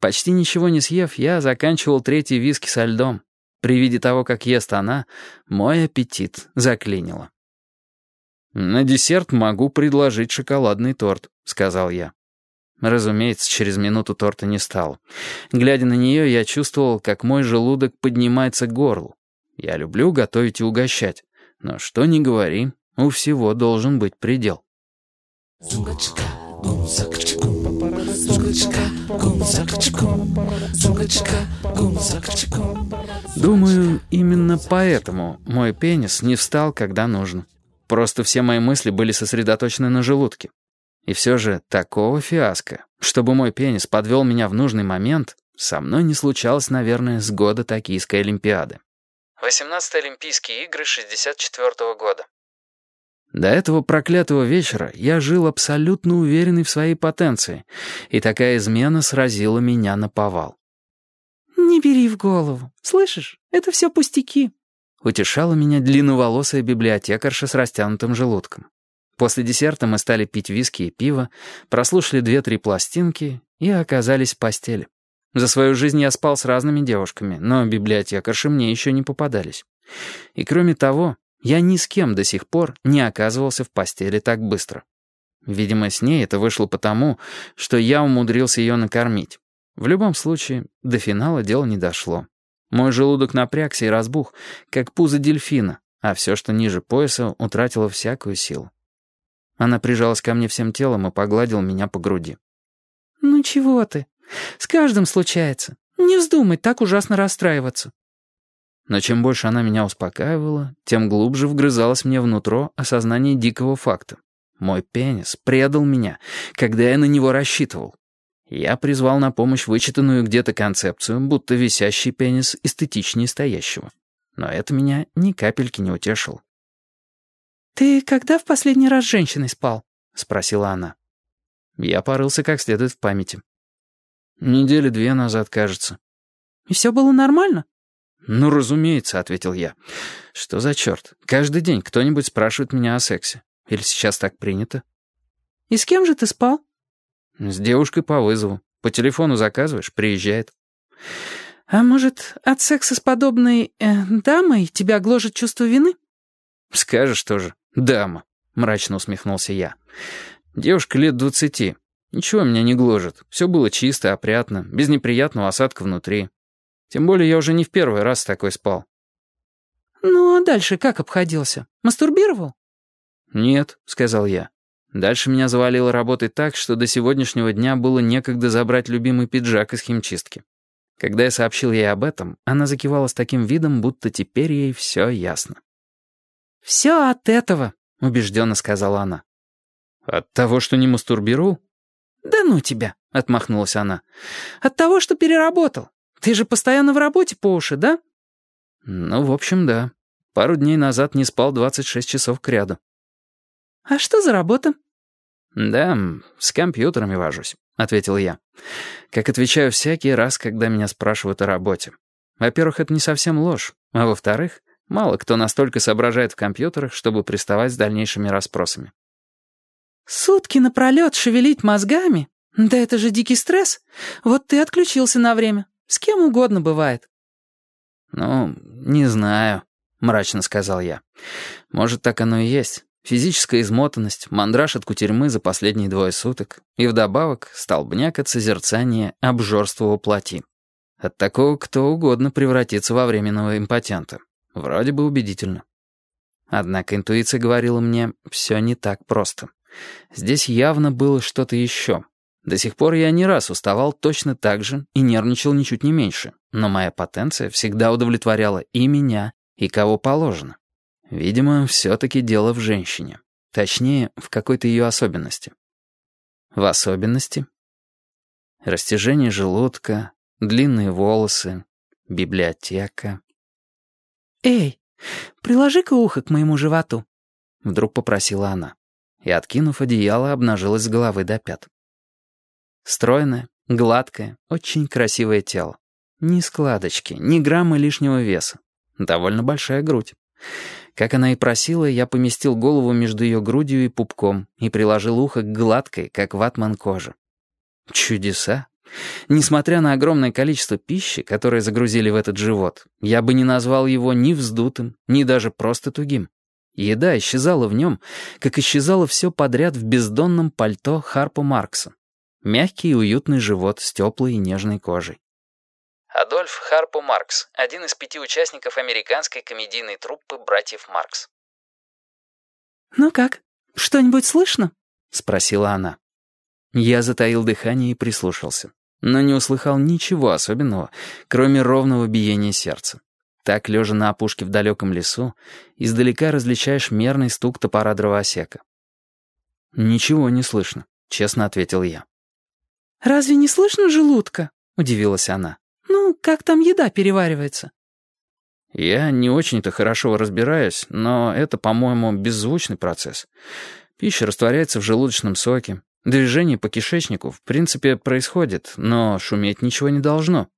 Почти ничего не съев, я заканчивал третий виски со льдом. При виде того, как ест она, мой аппетит заклинило. «На десерт могу предложить шоколадный торт», — сказал я. Разумеется, через минуту торта не стало. Глядя на нее, я чувствовал, как мой желудок поднимается к горлу. Я люблю готовить и угощать, но что ни говори, у всего должен быть предел. Думаю, именно поэтому мой пенис не встал, когда нужно. Просто все мои мысли были сосредоточены на желудке. И все же такого фиаско, чтобы мой пенис подвел меня в нужный момент, со мной не случалось, наверное, с года Токийской Олимпиады. 18 Олимпийские игры 64 -го года. До этого проклятого вечера я жил абсолютно уверенный в своей потенции, и такая измена сразила меня на повал. «Не бери в голову, слышишь? Это все пустяки», — утешала меня длинноволосая библиотекарша с растянутым желудком. После десерта мы стали пить виски и пиво, прослушали две-три пластинки и оказались в постели. За свою жизнь я спал с разными девушками, но библиотекарши мне еще не попадались. И кроме того, я ни с кем до сих пор не оказывался в постели так быстро. Видимо, с ней это вышло потому, что я умудрился ее накормить. В любом случае, до финала дело не дошло. Мой желудок напрягся и разбух, как пузо дельфина, а все, что ниже пояса, утратило всякую силу. Она прижалась ко мне всем телом и погладила меня по груди. «Ну чего ты? С каждым случается. Не вздумай так ужасно расстраиваться. Но чем больше она меня успокаивала, тем глубже вгрызалось мне внутрь осознание дикого факта. Мой пенис предал меня, когда я на него рассчитывал. Я призвал на помощь вычитанную где-то концепцию, будто висящий пенис эстетичнее стоящего. Но это меня ни капельки не утешило. «Ты когда в последний раз с женщиной спал?» — спросила она. Я порылся как следует в памяти. Недели две назад, кажется. «И все было нормально?» «Ну, разумеется», — ответил я. «Что за черт? Каждый день кто-нибудь спрашивает меня о сексе. Или сейчас так принято?» «И с кем же ты спал?» «С девушкой по вызову. По телефону заказываешь, приезжает». «А может, от секса с подобной э, дамой тебя гложет чувство вины?» «Скажешь тоже, дама», — мрачно усмехнулся я. «Девушка лет двадцати. Ничего меня не гложет. Все было чисто, опрятно, без неприятного осадка внутри. Тем более я уже не в первый раз такой спал. «Ну, а дальше как обходился? Мастурбировал?» «Нет», — сказал я. Дальше меня завалило работать так, что до сегодняшнего дня было некогда забрать любимый пиджак из химчистки. Когда я сообщил ей об этом, она закивала с таким видом, будто теперь ей все ясно. «Все от этого», — убежденно сказала она. «От того, что не мастурбировал?» «Да ну тебя», — отмахнулась она. «От того, что переработал. Ты же постоянно в работе по уши, да?» «Ну, в общем, да. Пару дней назад не спал 26 часов кряду». «А что за работа?» «Да, с компьютерами вожусь», — ответил я. Как отвечаю всякий раз, когда меня спрашивают о работе. Во-первых, это не совсем ложь, а во-вторых, мало кто настолько соображает в компьютерах, чтобы приставать с дальнейшими расспросами. «Сутки напролет шевелить мозгами? Да это же дикий стресс. Вот ты отключился на время. С кем угодно бывает». «Ну, не знаю», — мрачно сказал я. «Может, так оно и есть. Физическая измотанность, мандраж от кутерьмы за последние двое суток и вдобавок столбняк от созерцания обжорства плоти. От такого кто угодно превратится во временного импотента. Вроде бы убедительно. Однако интуиция говорила мне, все не так просто. Здесь явно было что-то еще, до сих пор я не раз уставал точно так же и нервничал ничуть не меньше, но моя потенция всегда удовлетворяла и меня, и кого положено. Видимо, все-таки дело в женщине. Точнее, в какой-то ее особенности. В особенности? Растяжение желудка, длинные волосы, библиотека. «Эй, приложи-ка ухо к моему животу», — вдруг попросила она. И, откинув одеяло, обнажилась с головы до пят. Стройное, гладкое, очень красивое тело. Ни складочки, ни грамма лишнего веса. Довольно большая грудь. Как она и просила, я поместил голову между ее грудью и пупком и приложил ухо к гладкой, как ватман кожи. Чудеса. Несмотря на огромное количество пищи, которое загрузили в этот живот, я бы не назвал его ни вздутым, ни даже просто тугим. Еда исчезала в нем, как исчезало все подряд в бездонном пальто Харпа Маркса. Мягкий и уютный живот с теплой и нежной кожей. Адольф Харпо Маркс, один из пяти участников американской комедийной труппы «Братьев Маркс». «Ну как, что-нибудь слышно?» — спросила она. Я затаил дыхание и прислушался, но не услыхал ничего особенного, кроме ровного биения сердца. Так, лежа на опушке в далеком лесу, издалека различаешь мерный стук топора дровосека. «Ничего не слышно», — честно ответил я. «Разве не слышно желудка?» — удивилась она. «Ну, как там еда переваривается?» «Я не очень-то хорошо разбираюсь, но это, по-моему, беззвучный процесс. Пища растворяется в желудочном соке. Движение по кишечнику, в принципе, происходит, но шуметь ничего не должно».